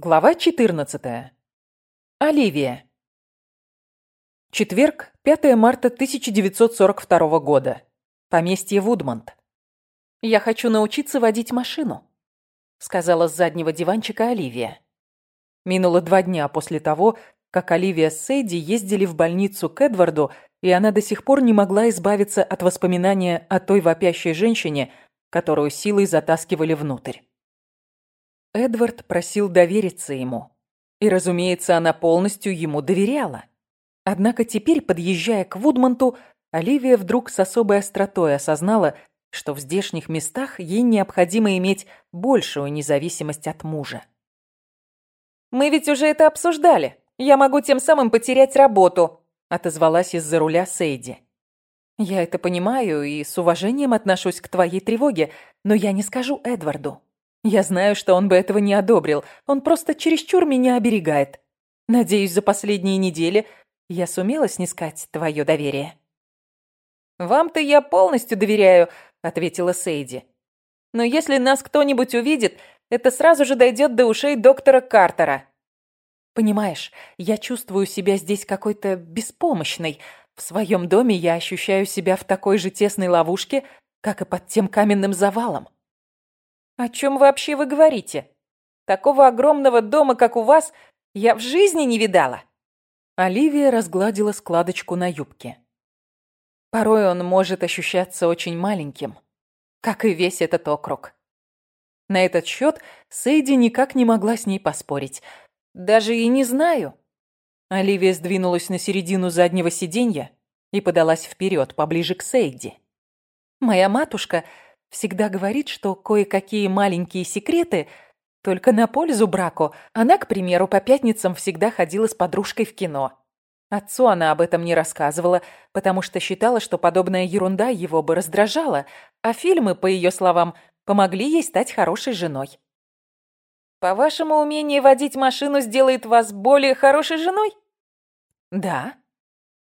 Глава 14. Оливия. Четверг, 5 марта 1942 года. Поместье Вудмонт. «Я хочу научиться водить машину», — сказала с заднего диванчика Оливия. Минуло два дня после того, как Оливия с Сейди ездили в больницу к Эдварду, и она до сих пор не могла избавиться от воспоминания о той вопящей женщине, которую силой затаскивали внутрь. Эдвард просил довериться ему. И, разумеется, она полностью ему доверяла. Однако теперь, подъезжая к Вудмонту, Оливия вдруг с особой остротой осознала, что в здешних местах ей необходимо иметь большую независимость от мужа. «Мы ведь уже это обсуждали. Я могу тем самым потерять работу», отозвалась из-за руля Сейди. «Я это понимаю и с уважением отношусь к твоей тревоге, но я не скажу Эдварду. Я знаю, что он бы этого не одобрил. Он просто чересчур меня оберегает. Надеюсь, за последние недели я сумела снискать твое доверие». «Вам-то я полностью доверяю», — ответила Сейди. «Но если нас кто-нибудь увидит, это сразу же дойдет до ушей доктора Картера». «Понимаешь, я чувствую себя здесь какой-то беспомощной. В своем доме я ощущаю себя в такой же тесной ловушке, как и под тем каменным завалом. «О чем вообще вы говорите? Такого огромного дома, как у вас, я в жизни не видала!» Оливия разгладила складочку на юбке. Порой он может ощущаться очень маленьким, как и весь этот округ. На этот счет Сейди никак не могла с ней поспорить. «Даже и не знаю». Оливия сдвинулась на середину заднего сиденья и подалась вперед, поближе к Сейди. «Моя матушка всегда говорит, что кое-какие маленькие секреты только на пользу браку. Она, к примеру, по пятницам всегда ходила с подружкой в кино. Отцу она об этом не рассказывала, потому что считала, что подобная ерунда его бы раздражала, а фильмы, по ее словам, помогли ей стать хорошей женой. «По-вашему, умение водить машину сделает вас более хорошей женой?» «Да»,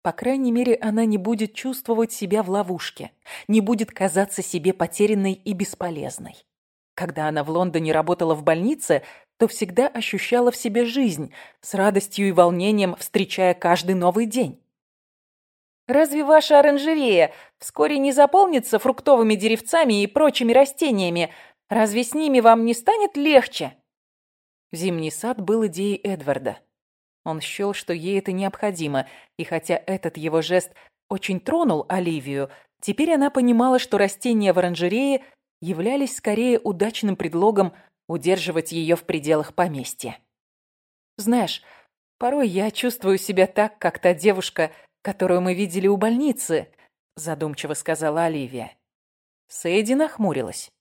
по крайней мере, она не будет чувствовать себя в ловушке, не будет казаться себе потерянной и бесполезной. Когда она в Лондоне работала в больнице, то всегда ощущала в себе жизнь, с радостью и волнением встречая каждый новый день. «Разве ваша оранжерея вскоре не заполнится фруктовыми деревцами и прочими растениями? Разве с ними вам не станет легче?» Зимний сад был идеей Эдварда. Он счел, что ей это необходимо, и хотя этот его жест очень тронул Оливию, теперь она понимала, что растения в оранжерее являлись скорее удачным предлогом удерживать ее в пределах поместья. «Знаешь, порой я чувствую себя так, как та девушка, которую мы видели у больницы», задумчиво сказала Оливия. Сейди нахмурилась.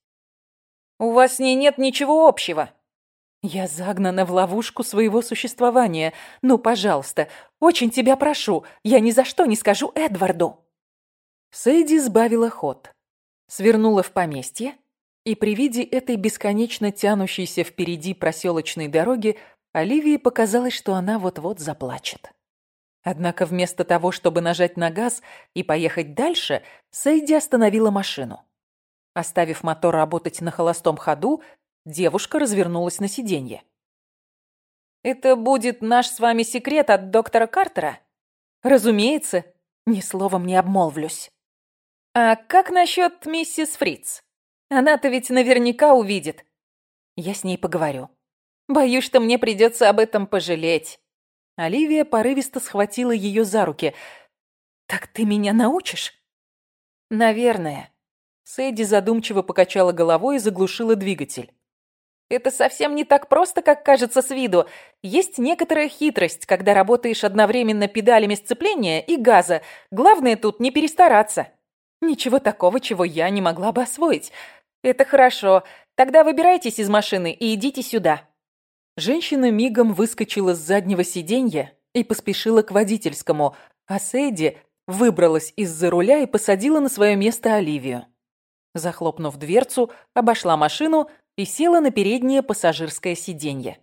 «У вас с ней нет ничего общего», я загнана в ловушку своего существования. Ну, пожалуйста, очень тебя прошу, я ни за что не скажу Эдварду. Сэйди сбавила ход, свернула в поместье, и при виде этой бесконечно тянущейся впереди проселочной дороги Оливии показалось, что она вот-вот заплачет. Однако вместо того, чтобы нажать на газ и поехать дальше, Сэйди остановила машину. Оставив мотор работать на холостом ходу, Девушка развернулась на сиденье. «Это будет наш с вами секрет от доктора Картера?» «Разумеется, ни словом не обмолвлюсь». «А как насчет миссис Фриц? Она-то ведь наверняка увидит». «Я с ней поговорю». «Боюсь, что мне придется об этом пожалеть». Оливия порывисто схватила ее за руки. «Так ты меня научишь?» «Наверное». Сэдди задумчиво покачала головой и заглушила двигатель. Это совсем не так просто, как кажется с виду. Есть некоторая хитрость, когда работаешь одновременно педалями сцепления и газа. Главное тут не перестараться. Ничего такого, чего я не могла бы освоить. Это хорошо. Тогда выбирайтесь из машины и идите сюда. Женщина мигом выскочила с заднего сиденья и поспешила к водительскому, а Сэдди выбралась из-за руля и посадила на свое место Оливию. Захлопнув дверцу, обошла машину и села на переднее пассажирское сиденье.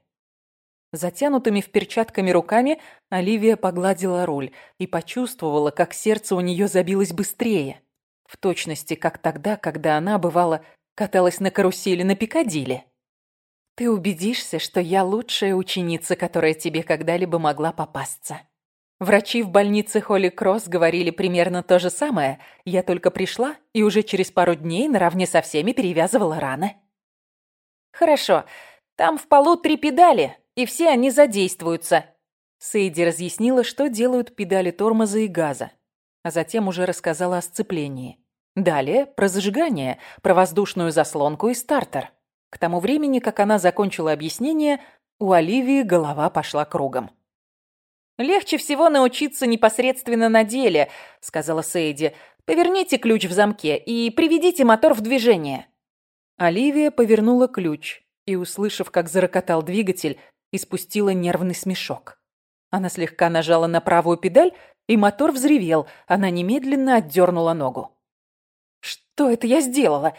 Затянутыми в перчатками руками Оливия погладила руль и почувствовала, как сердце у нее забилось быстрее. В точности, как тогда, когда она, бывало, каталась на карусели на Пикадилли. Ты убедишься, что я лучшая ученица, которая тебе когда-либо могла попасться. Врачи в больнице Холли Кросс говорили примерно то же самое. Я только пришла и уже через пару дней наравне со всеми перевязывала раны. Хорошо. Там в полу три педали, и все они задействуются. Сейди разъяснила, что делают педали тормоза и газа, а затем уже рассказала о сцеплении. Далее про зажигание, про воздушную заслонку и стартер. К тому времени, как она закончила объяснение, у Оливии голова пошла кругом. «Легче всего научиться непосредственно на деле», — сказала Сейди. «Поверните ключ в замке и приведите мотор в движение». Оливия повернула ключ и, услышав, как зарокотал двигатель, испустила нервный смешок. Она слегка нажала на правую педаль, и мотор взревел. Она немедленно отдернула ногу. «Что это я сделала?»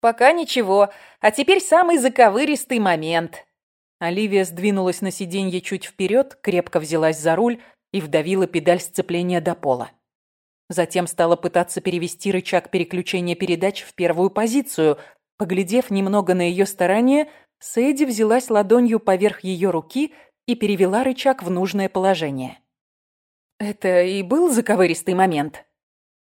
«Пока ничего. А теперь самый заковыристый момент», Оливия сдвинулась на сиденье чуть вперед, крепко взялась за руль и вдавила педаль сцепления до пола. Затем стала пытаться перевести рычаг переключения передач в первую позицию. Поглядев немного на ее старания, Сэдди взялась ладонью поверх ее руки и перевела рычаг в нужное положение. «Это и был заковыристый момент?»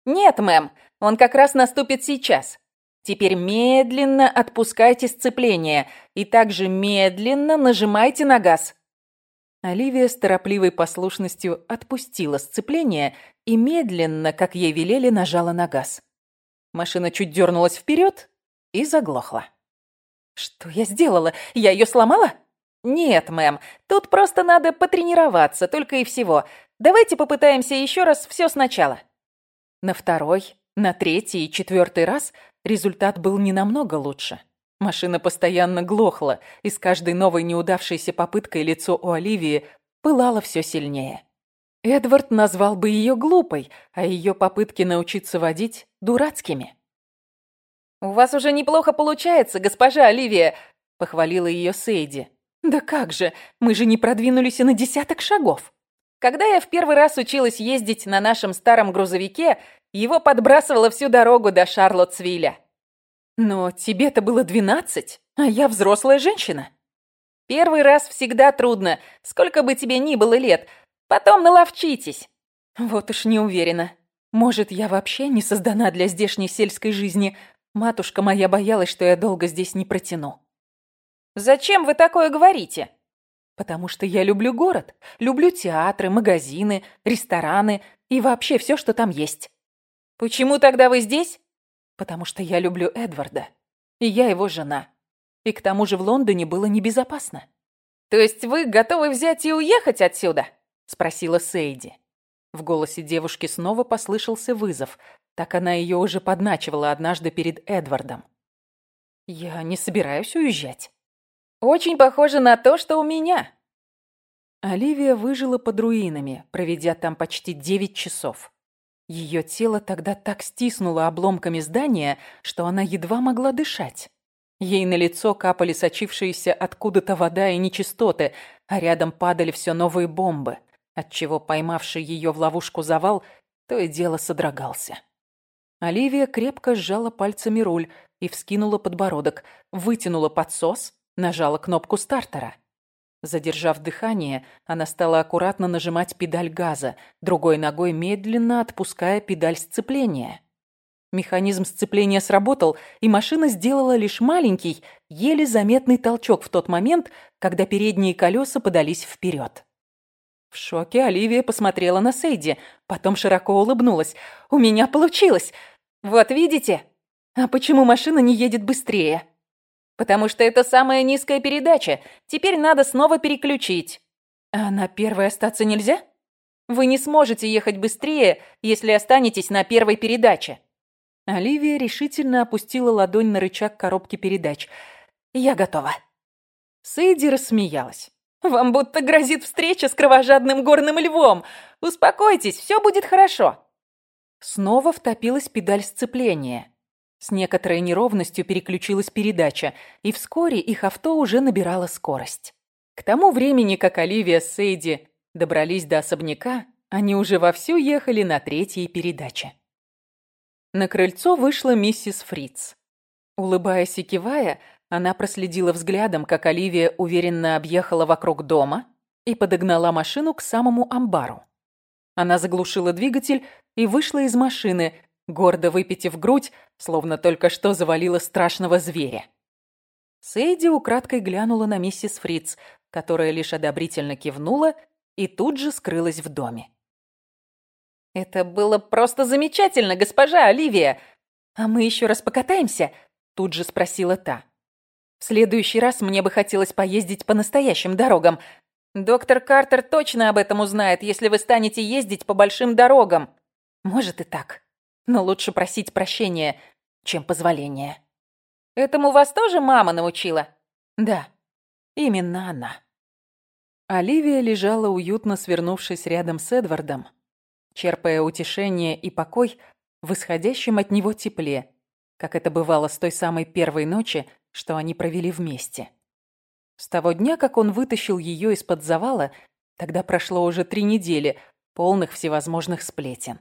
«Нет, мэм, он как раз наступит сейчас. Теперь медленно отпускайте сцепление и также медленно нажимайте на газ. Оливия с торопливой послушностью отпустила сцепление и медленно, как ей велели, нажала на газ. Машина чуть дернулась вперед и заглохла. «Что я сделала? Я ее сломала?» «Нет, мэм, тут просто надо потренироваться, только и всего. Давайте попытаемся еще раз все сначала». На второй, на третий и четвертый раз Результат был не намного лучше. Машина постоянно глохла, и с каждой новой неудавшейся попыткой лицо у Оливии пылало все сильнее. Эдвард назвал бы ее глупой, а ее попытки научиться водить – дурацкими. «У вас уже неплохо получается, госпожа Оливия», – похвалила ее Сейди. «Да как же, мы же не продвинулись и на десяток шагов». Когда я в первый раз училась ездить на нашем старом грузовике, его подбрасывало всю дорогу до Шарлоттсвилля. Но тебе-то было двенадцать, а я взрослая женщина. Первый раз всегда трудно, сколько бы тебе ни было лет. Потом наловчитесь. Вот уж не уверена. Может, я вообще не создана для здешней сельской жизни. Матушка моя боялась, что я долго здесь не протяну. Зачем вы такое говорите? Потому что я люблю город. Люблю театры, магазины, рестораны и вообще все, что там есть. «Почему тогда вы здесь?» «Потому что я люблю Эдварда, и я его жена. И к тому же в Лондоне было небезопасно». «То есть вы готовы взять и уехать отсюда?» — спросила Сейди. В голосе девушки снова послышался вызов. Так она ее уже подначивала однажды перед Эдвардом. «Я не собираюсь уезжать». «Очень похоже на то, что у меня». Оливия выжила под руинами, проведя там почти девять часов. Ее тело тогда так стиснуло обломками здания, что она едва могла дышать. Ей на лицо капали сочившиеся откуда-то вода и нечистоты, а рядом падали все новые бомбы, отчего поймавший ее в ловушку завал то и дело содрогался. Оливия крепко сжала пальцами руль и вскинула подбородок, вытянула подсос, нажала кнопку стартера. Задержав дыхание, она стала аккуратно нажимать педаль газа, другой ногой медленно отпуская педаль сцепления. Механизм сцепления сработал, и машина сделала лишь маленький, еле заметный толчок в тот момент, когда передние колеса подались вперед. В шоке Оливия посмотрела на Сейди, потом широко улыбнулась. «У меня получилось! Вот видите? А почему машина не едет быстрее?» Потому что это самая низкая передача. Теперь надо снова переключить. А на первой остаться нельзя? Вы не сможете ехать быстрее, если останетесь на первой передаче. Оливия решительно опустила ладонь на рычаг коробки передач. «Я готова». Сэйди рассмеялась. «Вам будто грозит встреча с кровожадным горным львом. Успокойтесь, все будет хорошо». Снова втопилась педаль сцепления. С некоторой неровностью переключилась передача, и вскоре их авто уже набирало скорость. К тому времени, как Оливия с Сейди добрались до особняка, они уже вовсю ехали на третьей передаче. На крыльцо вышла миссис Фриц. Улыбаясь и кивая, она проследила взглядом, как Оливия уверенно объехала вокруг дома и подогнала машину к самому амбару. Она заглушила двигатель и вышла из машины, гордо выпитив грудь, словно только что завалила страшного зверя. Сейди украдкой глянула на миссис Фриц, которая лишь одобрительно кивнула и тут же скрылась в доме. «Это было просто замечательно, госпожа Оливия! А мы еще раз покатаемся?» Тут же спросила та. «В следующий раз мне бы хотелось поездить по настоящим дорогам. Доктор Картер точно об этом узнает, если вы станете ездить по большим дорогам. Может и так. Но лучше просить прощения, чем позволения. Этому вас тоже мама научила? Да, именно она. Оливия лежала уютно свернувшись рядом с Эдвардом, черпая утешение и покой в исходящем от него тепле, как это бывало с той самой первой ночи, что они провели вместе. С того дня, как он вытащил ее из-под завала, тогда прошло уже три недели, полных всевозможных сплетен.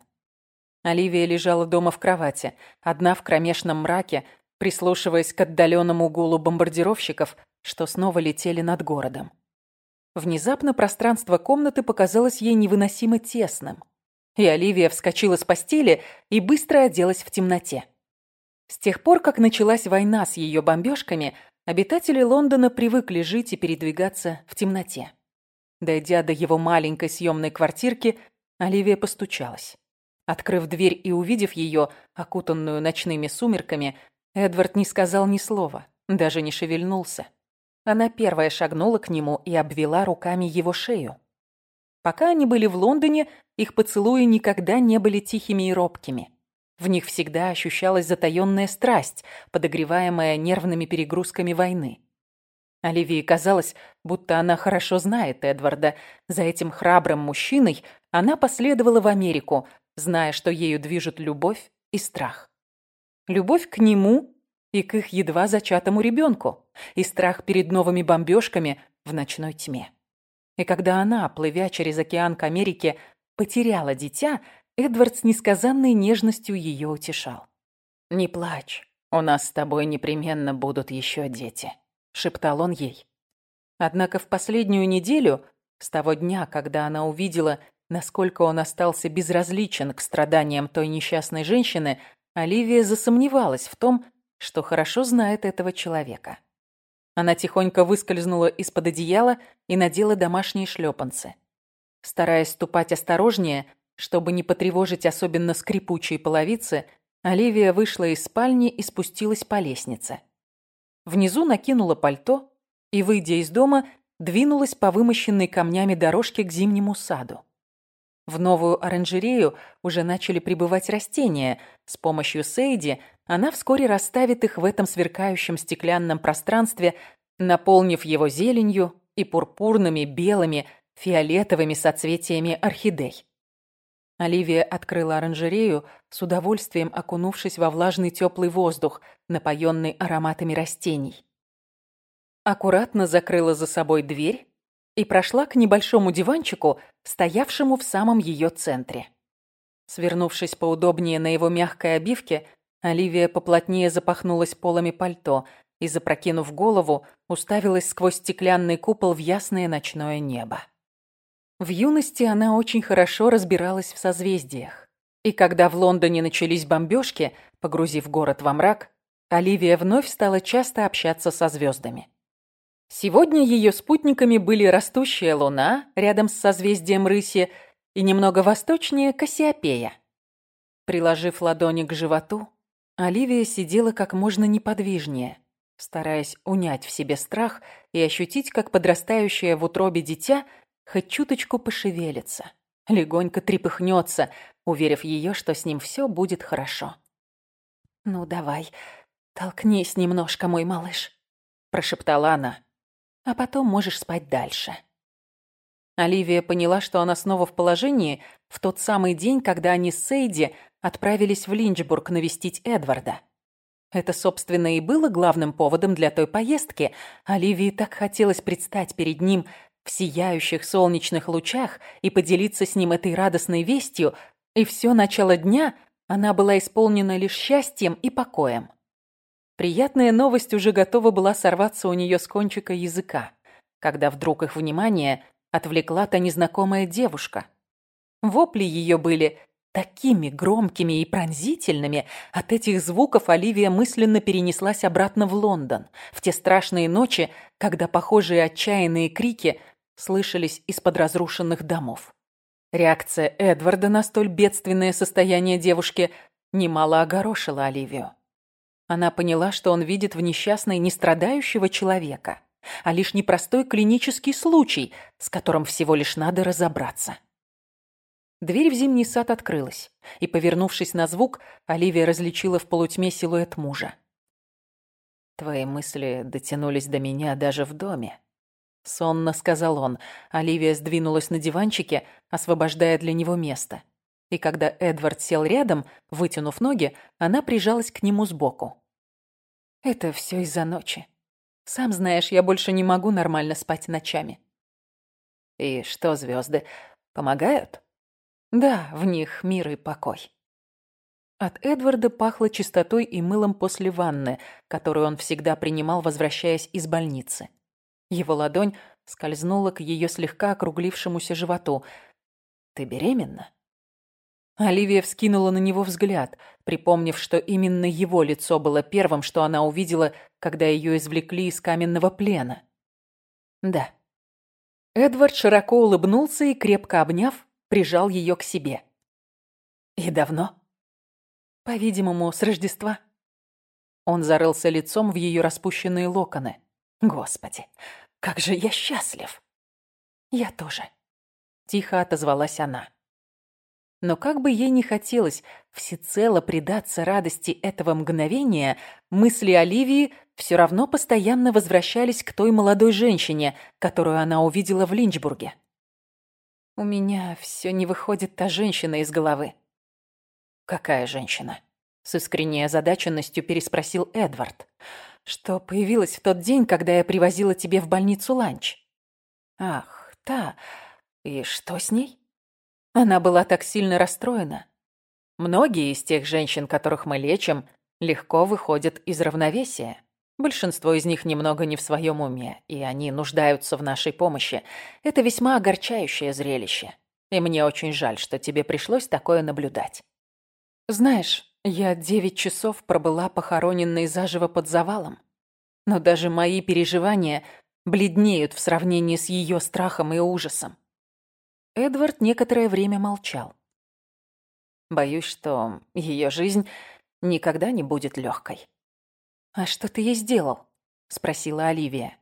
Оливия лежала дома в кровати, одна в кромешном мраке, прислушиваясь к отдаленному гулу бомбардировщиков, что снова летели над городом. Внезапно пространство комнаты показалось ей невыносимо тесным, и Оливия вскочила с постели и быстро оделась в темноте. С тех пор, как началась война с ее бомбежками, Обитатели Лондона привыкли жить и передвигаться в темноте. Дойдя до его маленькой съемной квартирки, Оливия постучалась. Открыв дверь и увидев ее, окутанную ночными сумерками, Эдвард не сказал ни слова, даже не шевельнулся. Она первая шагнула к нему и обвела руками его шею. Пока они были в Лондоне, их поцелуи никогда не были тихими и робкими. В них всегда ощущалась затаённая страсть, подогреваемая нервными перегрузками войны. Оливии казалось, будто она хорошо знает Эдварда. За этим храбрым мужчиной она последовала в Америку, зная, что ею движут любовь и страх. Любовь к нему и к их едва зачатому ребенку, и страх перед новыми бомбежками в ночной тьме. И когда она, плывя через океан к Америке, потеряла дитя, Эдвард с несказанной нежностью ее утешал. «Не плачь, у нас с тобой непременно будут еще дети», — шептал он ей. Однако в последнюю неделю, с того дня, когда она увидела, насколько он остался безразличен к страданиям той несчастной женщины, Оливия засомневалась в том, что хорошо знает этого человека. Она тихонько выскользнула из-под одеяла и надела домашние шлепанцы. Стараясь ступать осторожнее, чтобы не потревожить особенно скрипучие половицы, Оливия вышла из спальни и спустилась по лестнице. Внизу накинула пальто и, выйдя из дома, двинулась по вымощенной камнями дорожке к зимнему саду. В новую оранжерею уже начали прибывать растения. С помощью Сейди она вскоре расставит их в этом сверкающем стеклянном пространстве, наполнив его зеленью и пурпурными, белыми, фиолетовыми соцветиями орхидей. Оливия открыла оранжерею, с удовольствием окунувшись во влажный теплый воздух, напоенный ароматами растений. Аккуратно закрыла за собой дверь и прошла к небольшому диванчику, стоявшему в самом ее центре. Свернувшись поудобнее на его мягкой обивке, Оливия поплотнее запахнулась полами пальто и, запрокинув голову, уставилась сквозь стеклянный купол в ясное ночное небо. В юности она очень хорошо разбиралась в созвездиях. И когда в Лондоне начались бомбежки, погрузив город во мрак, Оливия вновь стала часто общаться со звездами. Сегодня ее спутниками были растущая луна рядом с созвездием рыси и немного восточнее Кассиопея. Приложив ладони к животу, Оливия сидела как можно неподвижнее, стараясь унять в себе страх и ощутить, как подрастающее в утробе дитя – хоть чуточку пошевелится, легонько трепыхнется, уверив ее, что с ним все будет хорошо. «Ну, давай, толкнись немножко, мой малыш», – прошептала она. «А потом можешь спать дальше». Оливия поняла, что она снова в положении в тот самый день, когда они с Сейди отправились в Линчбург навестить Эдварда. Это, собственно, и было главным поводом для той поездки. Оливии так хотелось предстать перед ним в сияющих солнечных лучах и поделиться с ним этой радостной вестью, и все начало дня она была исполнена лишь счастьем и покоем. Приятная новость уже готова была сорваться у нее с кончика языка, когда вдруг их внимание отвлекла та незнакомая девушка. Вопли ее были такими громкими и пронзительными, от этих звуков Оливия мысленно перенеслась обратно в Лондон, в те страшные ночи, когда похожие отчаянные крики слышались из-под разрушенных домов. Реакция Эдварда на столь бедственное состояние девушки немало огорошила Оливию. Она поняла, что он видит в несчастной не страдающего человека, а лишь непростой клинический случай, с которым всего лишь надо разобраться. Дверь в зимний сад открылась, и, повернувшись на звук, Оливия различила в полутьме силуэт мужа. «Твои мысли дотянулись до меня даже в доме», — сонно сказал он. Оливия сдвинулась на диванчике, освобождая для него место. И когда Эдвард сел рядом, вытянув ноги, она прижалась к нему сбоку. «Это все из-за ночи. Сам знаешь, я больше не могу нормально спать ночами». «И что, звезды помогают?» Да, в них мир и покой. От Эдварда пахло чистотой и мылом после ванны, которую он всегда принимал, возвращаясь из больницы. Его ладонь скользнула к ее слегка округлившемуся животу. «Ты беременна?» Оливия вскинула на него взгляд, припомнив, что именно его лицо было первым, что она увидела, когда ее извлекли из каменного плена. «Да». Эдвард широко улыбнулся и, крепко обняв, прижал ее к себе. «И давно?» «По-видимому, с Рождества». Он зарылся лицом в ее распущенные локоны. «Господи, как же я счастлив!» «Я тоже», — тихо отозвалась она. Но как бы ей не хотелось всецело предаться радости этого мгновения, мысли Оливии все равно постоянно возвращались к той молодой женщине, которую она увидела в Линчбурге. У меня все не выходит та женщина из головы. Какая женщина? С искренней озадаченностью переспросил Эдвард. Что появилась в тот день, когда я привозила тебе в больницу ланч? Ах, та. И что с ней? Она была так сильно расстроена. Многие из тех женщин, которых мы лечим, легко выходят из равновесия. Большинство из них немного не в своем уме, и они нуждаются в нашей помощи. Это весьма огорчающее зрелище. И мне очень жаль, что тебе пришлось такое наблюдать. Знаешь, я девять часов пробыла похороненной заживо под завалом. Но даже мои переживания бледнеют в сравнении с ее страхом и ужасом. Эдвард некоторое время молчал. Боюсь, что ее жизнь никогда не будет легкой. «А что ты ей сделал?» — спросила Оливия.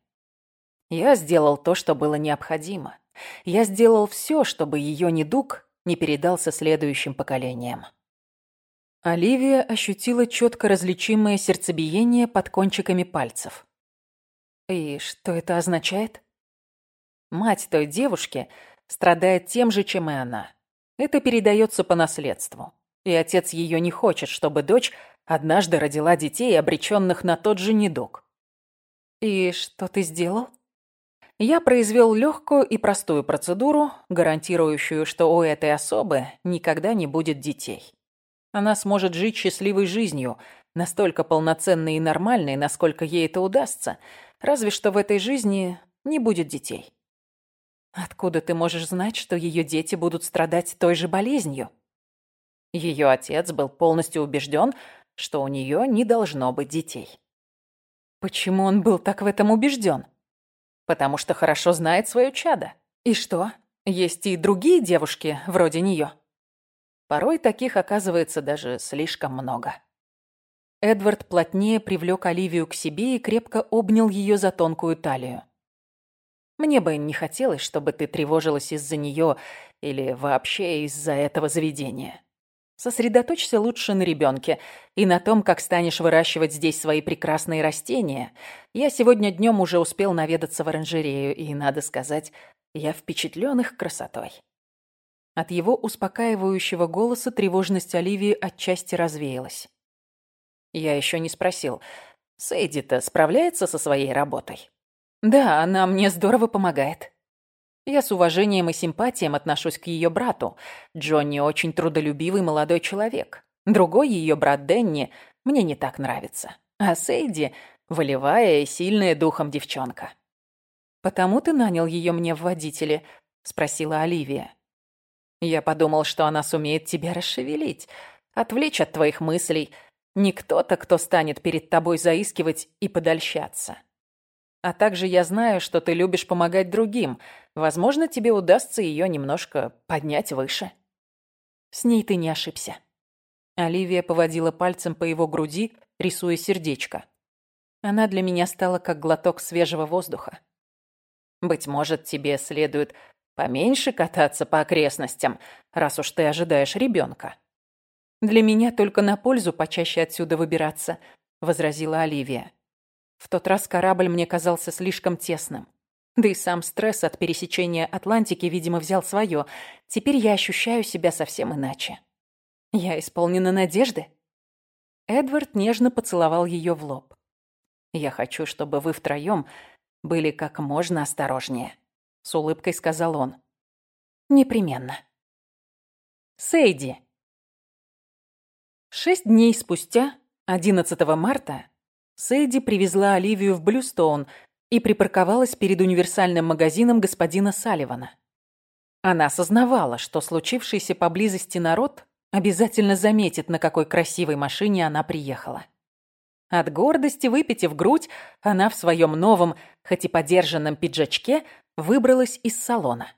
«Я сделал то, что было необходимо. Я сделал все, чтобы ее недуг не передался следующим поколениям». Оливия ощутила четко различимое сердцебиение под кончиками пальцев. «И что это означает?» Мать той девушки страдает тем же, чем и она. Это передается по наследству. И отец ее не хочет, чтобы дочь Однажды родила детей, обреченных на тот же недуг. И что ты сделал? Я произвел легкую и простую процедуру, гарантирующую, что у этой особы никогда не будет детей. Она сможет жить счастливой жизнью, настолько полноценной и нормальной, насколько ей это удастся, разве что в этой жизни не будет детей. Откуда ты можешь знать, что ее дети будут страдать той же болезнью? Ее отец был полностью убежден, что у нее не должно быть детей. Почему он был так в этом убежден? Потому что хорошо знает свое чадо. И что, есть и другие девушки вроде нее? Порой таких оказывается даже слишком много. Эдвард плотнее привлек Оливию к себе и крепко обнял ее за тонкую талию. Мне бы не хотелось, чтобы ты тревожилась из-за нее или вообще из-за этого заведения. Сосредоточься лучше на ребенке и на том, как станешь выращивать здесь свои прекрасные растения. Я сегодня днем уже успел наведаться в оранжерею, и, надо сказать, я впечатлен их красотой. От его успокаивающего голоса тревожность Оливии отчасти развеялась. Я еще не спросил, Сейди-то справляется со своей работой? Да, она мне здорово помогает. Я с уважением и симпатией отношусь к ее брату. Джонни очень трудолюбивый молодой человек. Другой ее брат Денни мне не так нравится. А Сейди – волевая и сильная духом девчонка. «Потому ты нанял ее мне в водители?» – спросила Оливия. «Я подумал, что она сумеет тебя расшевелить, отвлечь от твоих мыслей. Не кто-то, кто станет перед тобой заискивать и подольщаться. А также я знаю, что ты любишь помогать другим. Возможно, тебе удастся ее немножко поднять выше». «С ней ты не ошибся». Оливия поводила пальцем по его груди, рисуя сердечко. Она для меня стала как глоток свежего воздуха. Быть может, тебе следует поменьше кататься по окрестностям, раз уж ты ожидаешь ребенка. Для меня только на пользу почаще отсюда выбираться, возразила Оливия. В тот раз корабль мне казался слишком тесным. Да и сам стресс от пересечения Атлантики, видимо, взял свое. Теперь я ощущаю себя совсем иначе. Я исполнена надежды. Эдвард нежно поцеловал ее в лоб. «Я хочу, чтобы вы втроем были как можно осторожнее», — с улыбкой сказал он. «Непременно». Сейди. Шесть дней спустя, 11 марта, Сейди привезла Оливию в Блюстоун и припарковалась перед универсальным магазином господина Салливана. Она осознавала, что случившийся поблизости народ обязательно заметит, на какой красивой машине она приехала. От гордости, выпитив грудь, она в своем новом, хоть и подержанном пиджачке, выбралась из салона.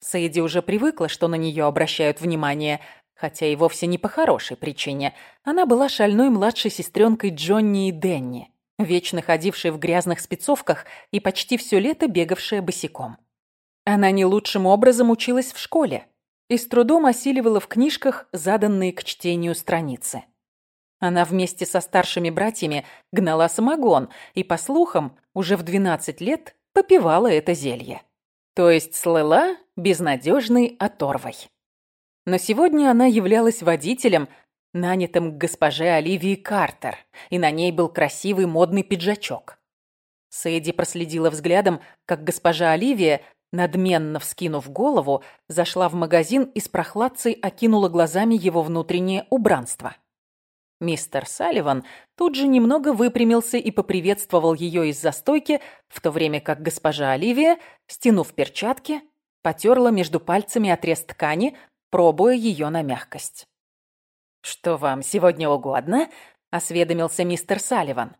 Сэйди уже привыкла, что на нее обращают внимание, хотя и вовсе не по хорошей причине. Она была шальной младшей сестренкой Джонни и Денни, вечно ходившей в грязных спецовках и почти все лето бегавшая босиком. Она не лучшим образом училась в школе и с трудом осиливала в книжках заданные к чтению страницы. Она вместе со старшими братьями гнала самогон и, по слухам, уже в 12 лет попивала это зелье. То есть слыла безнадежной оторвой. Но сегодня она являлась водителем, нанятым к госпоже Оливии Картер, и на ней был красивый модный пиджачок. Сэдди проследила взглядом, как госпожа Оливия, надменно вскинув голову, зашла в магазин и с прохладцей окинула глазами его внутреннее убранство. Мистер Салливан тут же немного выпрямился и поприветствовал ее из-за стойки, в то время как госпожа Оливия, стянув перчатки, потерла между пальцами отрез ткани, пробуя ее на мягкость. «Что вам сегодня угодно?» — осведомился мистер Салливан.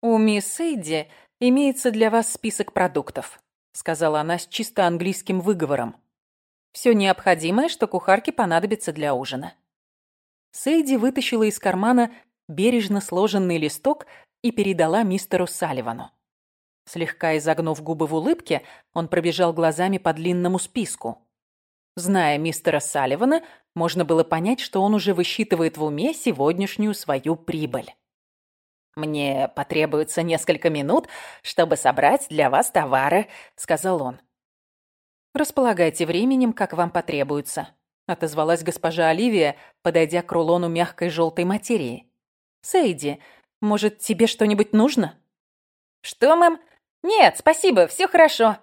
«У мисс Эйди имеется для вас список продуктов», — сказала она с чисто английским выговором. «Все необходимое, что кухарке понадобится для ужина». Сейди вытащила из кармана бережно сложенный листок и передала мистеру Салливану. Слегка изогнув губы в улыбке, он пробежал глазами по длинному списку. Зная мистера Салливана, можно было понять, что он уже высчитывает в уме сегодняшнюю свою прибыль. «Мне потребуется несколько минут, чтобы собрать для вас товары», — сказал он. «Располагайте временем, как вам потребуется», отозвалась госпожа Оливия, подойдя к рулону мягкой желтой материи. «Сейди, может, тебе что-нибудь нужно?» «Что, мэм? Нет, спасибо, все хорошо».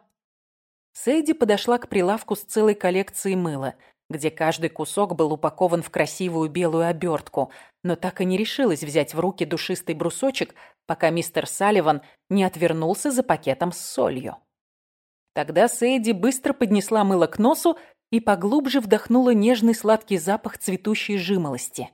Сейди подошла к прилавку с целой коллекцией мыла, где каждый кусок был упакован в красивую белую обертку, но так и не решилась взять в руки душистый брусочек, пока мистер Салливан не отвернулся за пакетом с солью. Тогда Сейди быстро поднесла мыло к носу и поглубже вдохнула нежный сладкий запах цветущей жимолости.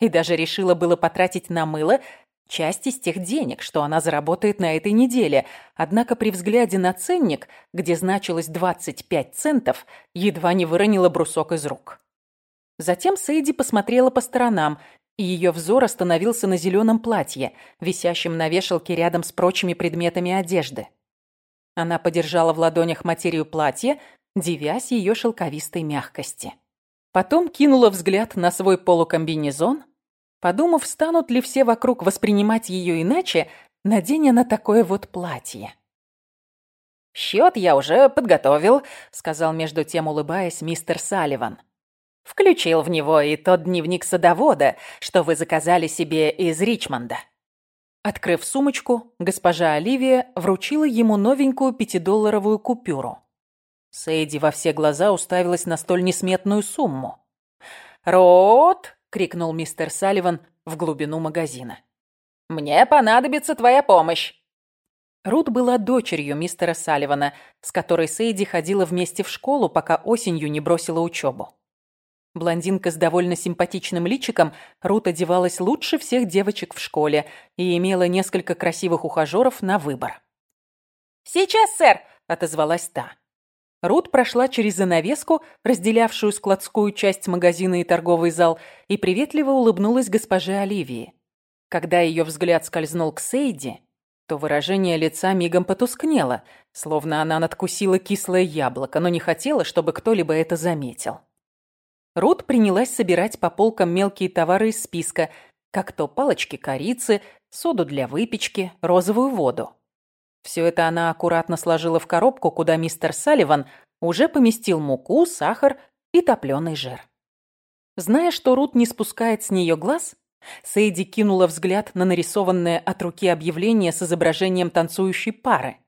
И даже решила было потратить на мыло часть из тех денег, что она заработает на этой неделе. Однако при взгляде на ценник, где значилось 25 центов, едва не выронила брусок из рук. Затем Сейди посмотрела по сторонам, и ее взор остановился на зеленом платье, висящем на вешалке рядом с прочими предметами одежды. Она подержала в ладонях материю платья, дивясь ее шелковистой мягкости. Потом кинула взгляд на свой полукомбинезон, подумав, станут ли все вокруг воспринимать ее иначе, наденя на такое вот платье. «Счет я уже подготовил», — сказал между тем, улыбаясь, мистер Салливан. «Включил в него и тот дневник садовода, что вы заказали себе из Ричмонда». Открыв сумочку, госпожа Оливия вручила ему новенькую пятидолларовую купюру. Сэйди во все глаза уставилась на столь несметную сумму. «Рот!» — крикнул мистер Салливан в глубину магазина. Мне понадобится твоя помощь». Рут была дочерью мистера Салливана, с которой Сейди ходила вместе в школу, пока осенью не бросила учебу. Блондинка с довольно симпатичным личиком, Рут одевалась лучше всех девочек в школе и имела несколько красивых ухажеров на выбор. «Сейчас, сэр!» – отозвалась та. Рут прошла через занавеску, разделявшую складскую часть магазина и торговый зал, и приветливо улыбнулась госпоже Оливии. Когда ее взгляд скользнул к Сейди, то выражение лица мигом потускнело, словно она надкусила кислое яблоко, но не хотела, чтобы кто-либо это заметил. Рут принялась собирать по полкам мелкие товары из списка, как то палочки корицы, соду для выпечки, розовую воду. Все это она аккуратно сложила в коробку, куда мистер Салливан уже поместил муку, сахар и топленый жир. Зная, что Рут не спускает с нее глаз, Сейди кинула взгляд на нарисованное от руки объявление с изображением танцующей пары.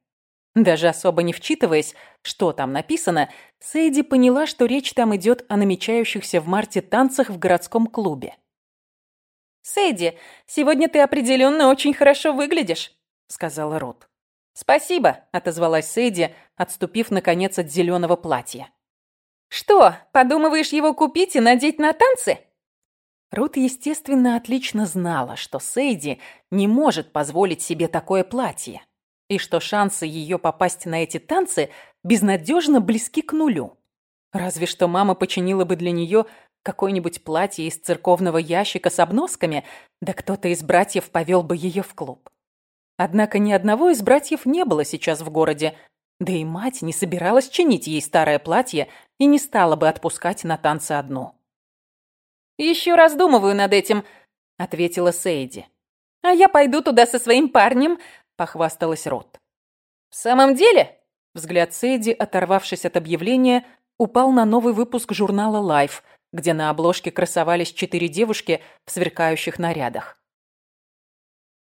Даже особо не вчитываясь, что там написано, Сейди поняла, что речь там идет о намечающихся в марте танцах в городском клубе. «Сейди, сегодня ты определенно очень хорошо выглядишь», — сказала Рут. «Спасибо», — отозвалась Сейди, отступив, наконец, от зеленого платья. «Что, подумываешь его купить и надеть на танцы?» Рут, естественно, отлично знала, что Сейди не может позволить себе такое платье, и что шансы ее попасть на эти танцы безнадежно близки к нулю. Разве что мама починила бы для нее какое-нибудь платье из церковного ящика с обносками, да кто-то из братьев повел бы ее в клуб. Однако ни одного из братьев не было сейчас в городе, да и мать не собиралась чинить ей старое платье и не стала бы отпускать на танцы одну. «Еще раздумываю над этим», — ответила Сейди. «А я пойду туда со своим парнем», — похвасталась Рот. «В самом деле?» Взгляд Сейди, оторвавшись от объявления, упал на новый выпуск журнала Life, где на обложке красовались четыре девушки в сверкающих нарядах.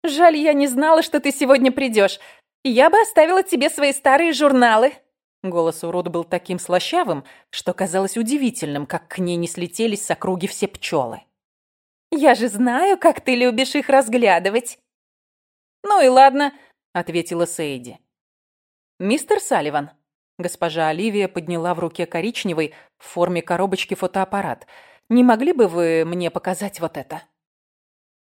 «Жаль, я не знала, что ты сегодня придешь. Я бы оставила тебе свои старые журналы», Голос у Рут был таким слащавым, что казалось удивительным, как к ней не слетелись с округи все пчелы. «Я же знаю, как ты любишь их разглядывать!» «Ну и ладно», — ответила Сейди. «Мистер Салливан». Госпожа Оливия подняла в руке коричневый в форме коробочки фотоаппарат. «Не могли бы вы мне показать вот это?»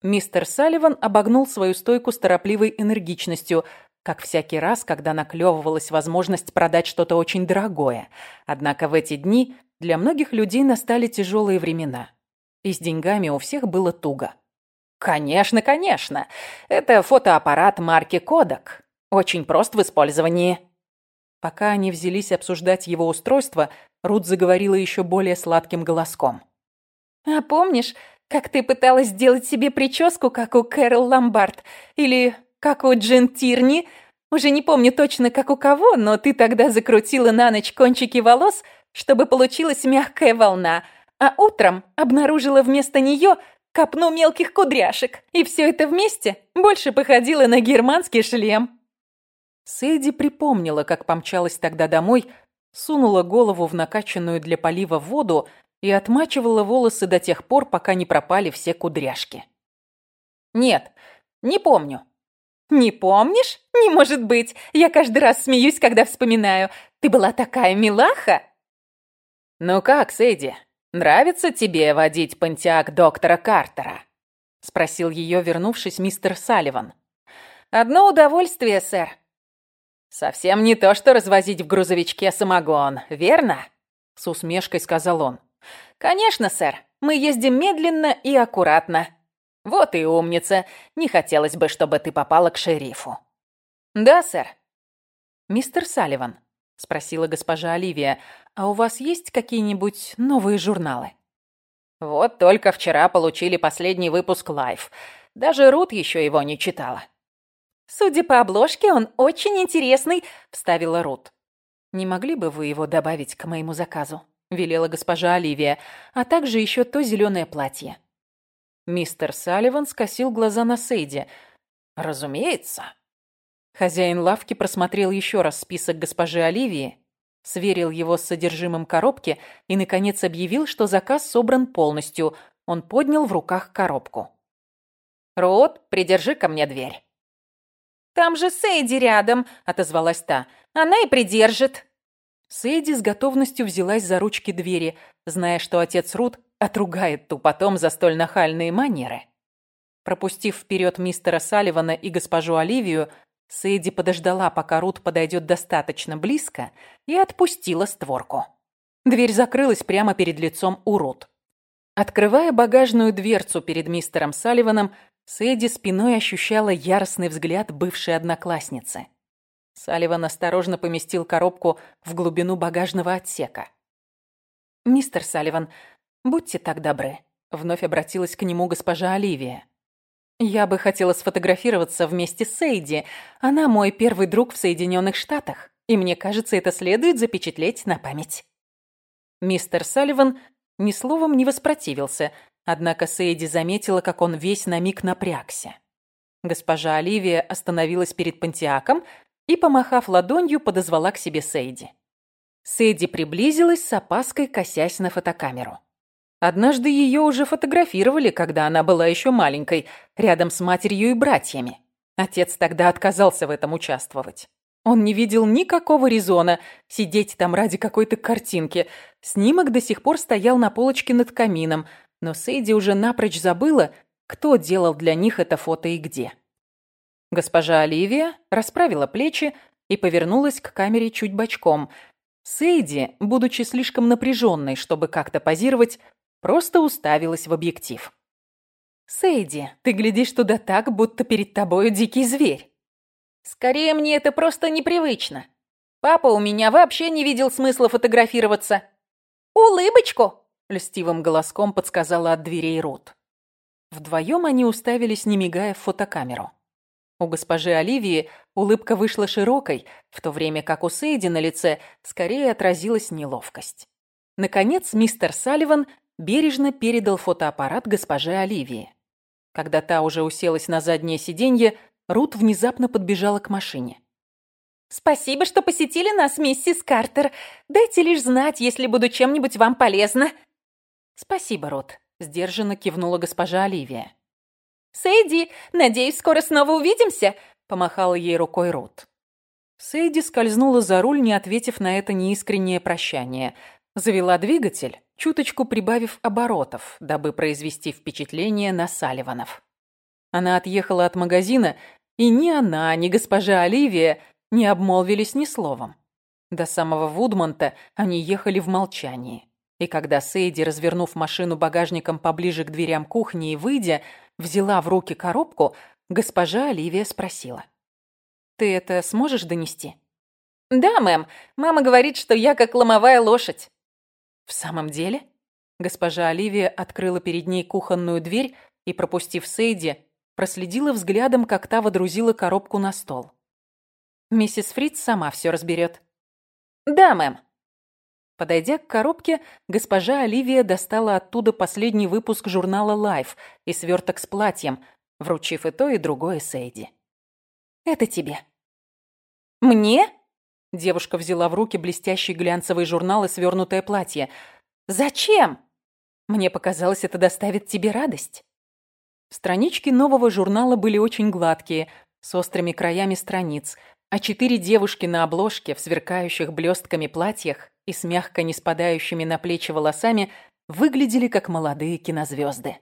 Мистер Салливан обогнул свою стойку с торопливой энергичностью, как всякий раз, когда наклевывалась возможность продать что-то очень дорогое. Однако в эти дни для многих людей настали тяжелые времена. И с деньгами у всех было туго. «Конечно, конечно. Это фотоаппарат марки Kodak. Очень прост в использовании». Пока они взялись обсуждать его устройство, Рут заговорила еще более сладким голоском. «А помнишь, как ты пыталась сделать себе прическу, как у Кэрол Ламбард? Или как у Джин Тирни. Уже не помню точно, как у кого, но ты тогда закрутила на ночь кончики волос, чтобы получилась мягкая волна, а утром обнаружила вместо нее копну мелких кудряшек, и все это вместе больше походило на германский шлем. Сэйди припомнила, как помчалась тогда домой, сунула голову в накачанную для полива воду и отмачивала волосы до тех пор, пока не пропали все кудряшки. «Нет, не помню», «Не помнишь? Не может быть! Я каждый раз смеюсь, когда вспоминаю. Ты была такая милаха!» «Ну как, Сэдди, нравится тебе водить понтиак доктора Картера?» Спросил ее, вернувшись, мистер Салливан. «Одно удовольствие, сэр». «Совсем не то, что развозить в грузовичке самогон, верно?» С усмешкой сказал он. «Конечно, сэр. Мы ездим медленно и аккуратно. «Вот и умница. Не хотелось бы, чтобы ты попала к шерифу». «Да, сэр». «Мистер Салливан», — спросила госпожа Оливия, «а у вас есть какие-нибудь новые журналы?» «Вот только вчера получили последний выпуск «Лайф». Даже Рут еще его не читала». «Судя по обложке, он очень интересный», — вставила Рут. «Не могли бы вы его добавить к моему заказу?» — велела госпожа Оливия, «а также еще то зеленое платье». Мистер Салливан скосил глаза на Сейди. «Разумеется». Хозяин лавки просмотрел еще раз список госпожи Оливии, сверил его с содержимым коробки и, наконец, объявил, что заказ собран полностью. Он поднял в руках коробку. «Рут, придержи ко мне дверь». «Там же Сейди рядом», — отозвалась та. «Она и придержит». Сейди с готовностью взялась за ручки двери, зная, что отец Рут отругает ту потом за столь нахальные манеры. Пропустив вперед мистера Салливана и госпожу Оливию, Сейди подождала, пока Рут подойдет достаточно близко, и отпустила створку. Дверь закрылась прямо перед лицом у Рут. Открывая багажную дверцу перед мистером Салливаном, Сэдди спиной ощущала яростный взгляд бывшей одноклассницы. Салливан осторожно поместил коробку в глубину багажного отсека. «Мистер Салливан, будьте так добры», — вновь обратилась к нему госпожа Оливия. «Я бы хотела сфотографироваться вместе с Сейди. Она мой первый друг в Соединенных Штатах, и мне кажется, это следует запечатлеть на память». Мистер Салливан ни словом не воспротивился, Однако Сейди заметила, как он весь на миг напрягся. Госпожа Оливия остановилась перед Пантиаком и, помахав ладонью, подозвала к себе Сейди. Сейди приблизилась с опаской, косясь на фотокамеру. Однажды ее уже фотографировали, когда она была еще маленькой, рядом с матерью и братьями. Отец тогда отказался в этом участвовать. Он не видел никакого резона сидеть там ради какой-то картинки. Снимок до сих пор стоял на полочке над камином – но Сейди уже напрочь забыла, кто делал для них это фото и где. Госпожа Оливия расправила плечи и повернулась к камере чуть бочком. Сейди, будучи слишком напряженной, чтобы как-то позировать, просто уставилась в объектив. «Сейди, ты глядишь туда так, будто перед тобою дикий зверь». «Скорее, мне это просто непривычно. Папа у меня вообще не видел смысла фотографироваться. Улыбочку!» Льстивым голоском подсказала от дверей Рут. Вдвоем они уставились, не мигая в фотокамеру. У госпожи Оливии улыбка вышла широкой, в то время как у Сейди на лице скорее отразилась неловкость. Наконец, мистер Салливан бережно передал фотоаппарат госпоже Оливии. Когда та уже уселась на заднее сиденье, Рут внезапно подбежала к машине. «Спасибо, что посетили нас, миссис Картер. Дайте лишь знать, если буду чем-нибудь вам полезна», «Спасибо, Рот», — сдержанно кивнула госпожа Оливия. «Сэйди, надеюсь, скоро снова увидимся», — помахала ей рукой Рут. Сэйди скользнула за руль, не ответив на это неискреннее прощание. Завела двигатель, чуточку прибавив оборотов, дабы произвести впечатление на Салливанов. Она отъехала от магазина, и ни она, ни госпожа Оливия не обмолвились ни словом. До самого Вудмонта они ехали в молчании. И когда Сейди, развернув машину багажником поближе к дверям кухни и выйдя, взяла в руки коробку, госпожа Оливия спросила. «Ты это сможешь донести?» «Да, мэм. Мама говорит, что я как ломовая лошадь». «В самом деле?» Госпожа Оливия открыла перед ней кухонную дверь и, пропустив Сейди, проследила взглядом, как та водрузила коробку на стол. «Миссис Фриц сама все разберет». «Да, мэм». Подойдя к коробке, госпожа Оливия достала оттуда последний выпуск журнала Life и сверток с платьем, вручив и то, и другое Сейди. «Это тебе». «Мне?» Девушка взяла в руки блестящий глянцевый журнал и свернутое платье. «Зачем?» «Мне показалось, это доставит тебе радость». Странички нового журнала были очень гладкие, с острыми краями страниц, а четыре девушки на обложке в сверкающих блестками платьях и с мягко не спадающими на плечи волосами выглядели как молодые кинозвезды.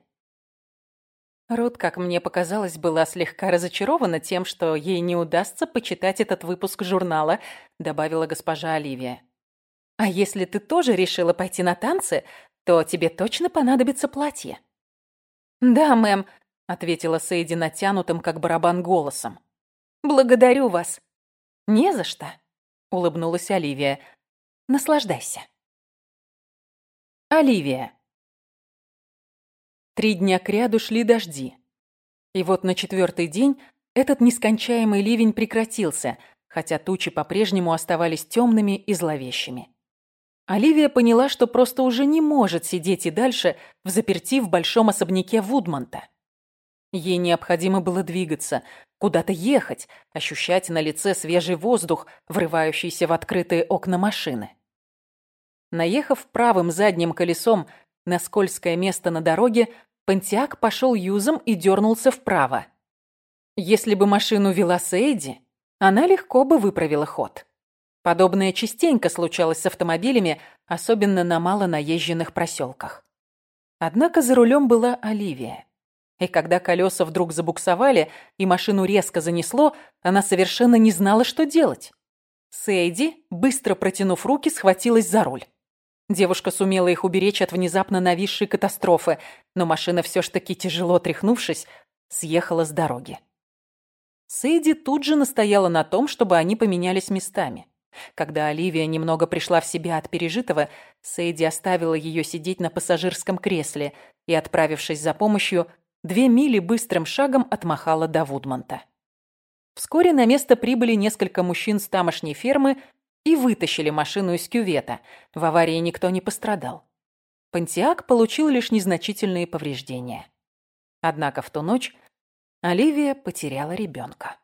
Рут, как мне показалось, была слегка разочарована тем, что ей не удастся почитать этот выпуск журнала, добавила госпожа Оливия. А если ты тоже решила пойти на танцы, то тебе точно понадобится платье. Да, мэм, ответила Сейди натянутым, как барабан, голосом. Благодарю вас. Не за что, улыбнулась Оливия. Наслаждайся. Оливия. Три дня кряду шли дожди. И вот на четвертый день этот нескончаемый ливень прекратился, хотя тучи по-прежнему оставались темными и зловещими. Оливия поняла, что просто уже не может сидеть и дальше в заперти в большом особняке Вудмонта. Ей необходимо было двигаться, куда-то ехать, ощущать на лице свежий воздух, врывающийся в открытые окна машины. Наехав правым задним колесом на скользкое место на дороге, Пантиак пошел юзом и дернулся вправо. Если бы машину вела Сейди, она легко бы выправила ход. Подобное частенько случалось с автомобилями, особенно на мало наезженных проселках. Однако за рулем была Оливия. И когда колеса вдруг забуксовали и машину резко занесло, она совершенно не знала, что делать. Сейди, быстро протянув руки, схватилась за руль. Девушка сумела их уберечь от внезапно нависшей катастрофы, но машина все ж таки, тяжело тряхнувшись, съехала с дороги. Сейди тут же настояла на том, чтобы они поменялись местами. Когда Оливия немного пришла в себя от пережитого, Сейди оставила ее сидеть на пассажирском кресле и, отправившись за помощью, две мили быстрым шагом отмахала до Вудмонта. Вскоре на место прибыли несколько мужчин с тамошней фермы и вытащили машину из кювета. В аварии никто не пострадал. Пантиак получил лишь незначительные повреждения. Однако в ту ночь Оливия потеряла ребенка.